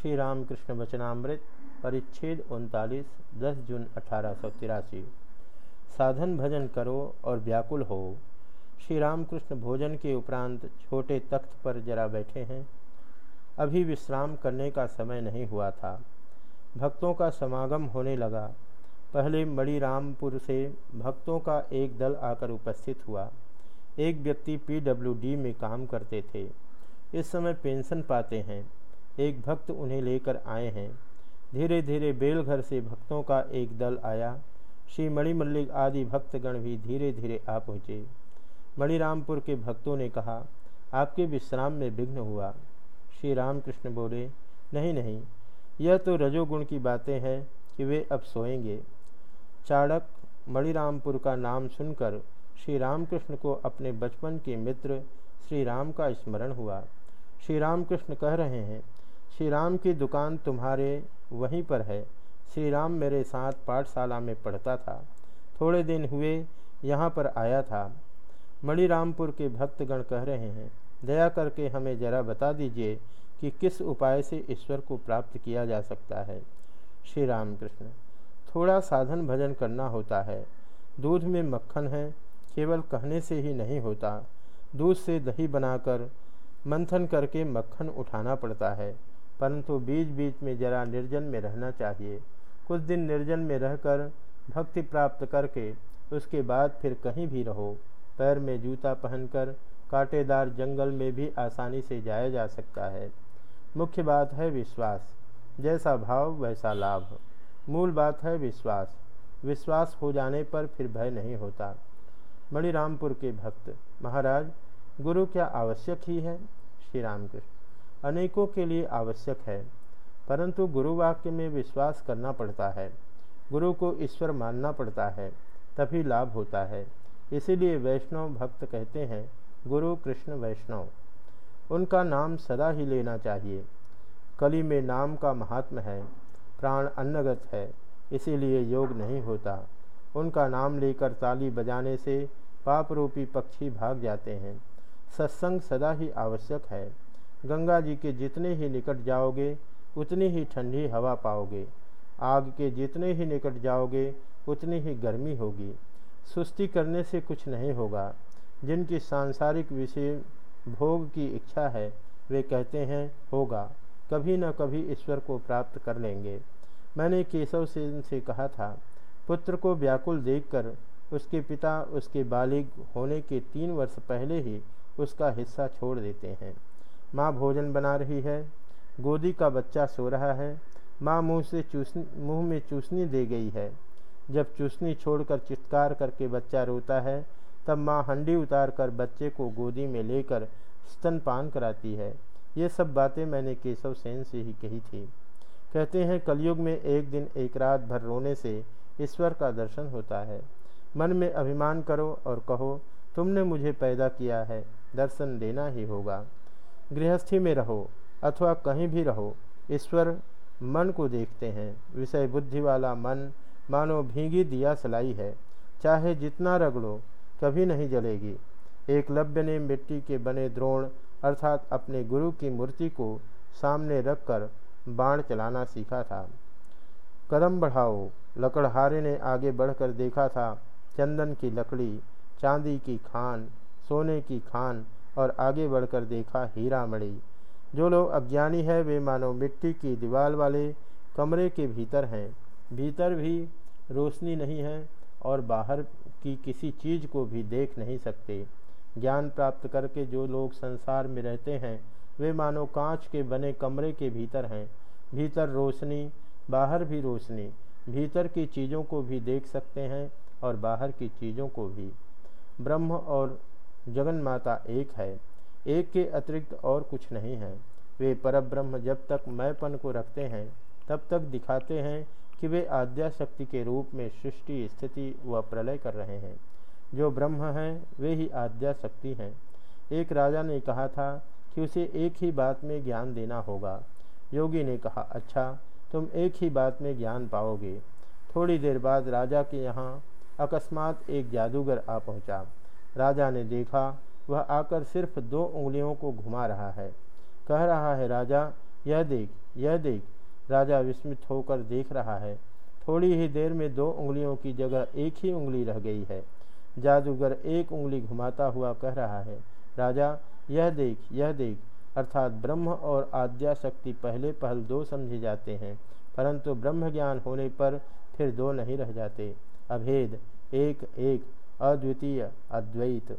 श्री रामकृष्ण वचनामृत, परिच्छेद उनतालीस, दस जून अठारह सौ तिरासी। साधन भजन करो और व्याकुल हो। श्री रामकृष्ण भोजन के उपरांत छोटे तख्त पर जरा बैठे हैं। अभी विश्राम करने का समय नहीं हुआ था। भक्तों का समागम होने लगा। पहले मणिरामपुर से भक्तों का एक दल आकर उपस्थित हुआ। एक व्यक्ति पीडब्ल्यूडी में काम करते थे। इस समय पेंशन पाते हैं। एक भक्त उन्हें लेकर आए हैं। धीरे धीरे बेलघर से भक्तों का एक दल आया। श्री मणिमल्लिक आदि भक्तगण भी धीरे धीरे आ पहुँचे। मणिरामपुर के भक्तों ने कहा, आपके विश्राम में विघ्न हुआ। श्री रामकृष्ण बोले, नहीं नहीं, यह तो रजोगुण की बातें हैं कि वे अब सोएँगे। चाणक मणिरामपुर का नाम सुनकर श्री रामकृष्ण को अपने बचपन के मित्र श्री राम का स्मरण हुआ। श्री रामकृष्ण कह रहे हैं श्री राम की दुकान तुम्हारे वहीं पर है। श्री राम मेरे साथ पाठशाला में पढ़ता था। थोड़े दिन हुए, यहाँ पर आया था। मणिरामपुर के भक्तगण कह रहे हैं, दया करके हमें जरा बता दीजिए कि किस उपाय से ईश्वर को प्राप्त किया जा सकता है? श्री राम कृष्ण थोड़ा साधन भजन करना होता है। दूध में मक्खन है, केवल कहने से ही नहीं होता। दूध से दही बनाकर मंथन करके मक्खन उठाना पड़ता है। परंतु बीच बीच में जरा निर्जन में रहना चाहिए। कुछ दिन निर्जन में रहकर भक्ति प्राप्त करके उसके बाद फिर कहीं भी रहो। पैर में जूता पहनकर कांटेदार जंगल में भी आसानी से जाया जा सकता है। मुख्य बात है विश्वास। जैसा भाव, वैसा लाभ। मूल बात है विश्वास। विश्वास हो जाने पर फिर भय नहीं होता। मणिरामपुर के भक्त, महाराज, गुरु क्या आवश्यक ही है? श्री रामकृष्ण। अनेकों के लिए आवश्यक है, परंतु गुरु वाक्य में विश्वास करना पड़ता है। गुरु को ईश्वर मानना पड़ता है, तभी लाभ होता है। इसीलिए वैष्णव भक्त कहते हैं, गुरु कृष्ण वैष्णव। उनका नाम सदा ही लेना चाहिए। कली में नाम का महात्म है, प्राण अन्नगत है, इसीलिए योग नहीं होता। उनका नाम लेकर ताली बजाने से पाप रूपी पक्षी भाग जाते हैं। सत्संग सदा ही आवश्यक है। गंगा जी के जितने ही निकट जाओगे, उतनी ही ठंडी हवा पाओगे। आग के जितने ही निकट जाओगे, उतनी ही गर्मी होगी। सुस्ती करने से कुछ नहीं होगा। जिनकी सांसारिक विषय भोग की इच्छा है, वे कहते हैं, होगा। कभी न कभी ईश्वर को प्राप्त कर लेंगे। मैंने केशव सेन से कहा था, पुत्र को व्याकुल देखकर उसके पिता, उसके बालिग होने के तीन वर्ष पहले ही उसका हिस्सा छोड़ देते हैं। माँ भोजन बना रही है। गोदी का बच्चा सो रहा है। माँ मुँह से चूसनी, मुँह में चूसनी दे गई है। जब चूसनी छोड़कर चित्कार करके बच्चा रोता है, तब माँ हंडी उतार कर बच्चे को गोदी में लेकर स्तनपान कराती है। ये सब बातें मैंने केशव सेन से ही कही थी। कहते हैं, कलयुग में एक दिन, एक रात भर रोने से ईश्वर का दर्शन होता है। मन में अभिमान करो और कहो, तुमने मुझे पैदा किया है, दर्शन देना ही होगा। गृहस्थी में रहो अथवा कहीं भी रहो, ईश्वर मन को देखते हैं। विषय बुद्धि वाला मन मानो भीगी दिया सलाई है। चाहे जितना रगड़ो कभी नहीं जलेगी। एकलव्य ने मिट्टी के बने द्रोण अर्थात अपने गुरु की मूर्ति को सामने रखकर बाण चलाना सीखा था। कदम बढ़ाओ, लकड़हारे ने आगे बढ़कर देखा था, चंदन की लकड़ी, चांदी की खान, सोने की खान और आगे बढ़कर देखा हीरा मणि जो लोग अज्ञानी है, वे मानो मिट्टी की दीवार वाले कमरे के भीतर हैं। भीतर भी रोशनी नहीं है और बाहर की किसी चीज़ को भी देख नहीं सकते। ज्ञान प्राप्त करके जो लोग संसार में रहते हैं, वे मानो कांच के बने कमरे के भीतर हैं। भीतर रोशनी, बाहर भी रोशनी। भीतर की चीज़ों को भी देख सकते हैं और बाहर की चीज़ों को भी। ब्रह्म और जगन माता एक है। एक के अतिरिक्त और कुछ नहीं है। वे परब्रह्म जब तक मैंपन को रखते हैं, तब तक दिखाते हैं कि वे आद्या शक्ति के रूप में सृष्टि, स्थिति व प्रलय कर रहे हैं। जो ब्रह्म हैं, वे ही आद्या शक्ति हैं। एक राजा ने कहा था कि उसे एक ही बात में ज्ञान देना होगा। योगी ने कहा अच्छा तुम एक ही बात में ज्ञान पाओगे। थोड़ी देर बाद राजा के यहाँ अकस्मात एक जादूगर आ पहुँचा। राजा ने देखा, वह आकर सिर्फ़ दो उंगलियों को घुमा रहा है। कह रहा है, राजा, यह देख यह देख। राजा विस्मित होकर देख रहा है। थोड़ी ही देर में दो उंगलियों की जगह एक ही उंगली रह गई है। जादूगर एक उंगली घुमाता हुआ कह रहा है, राजा, यह देख यह देख। अर्थात ब्रह्म और आद्या शक्ति पहले पहल दो समझे जाते हैं, परंतु ब्रह्म ज्ञान होने पर फिर दो नहीं रह जाते। अभेद, एक एक। अद्वितीय अद्वैत।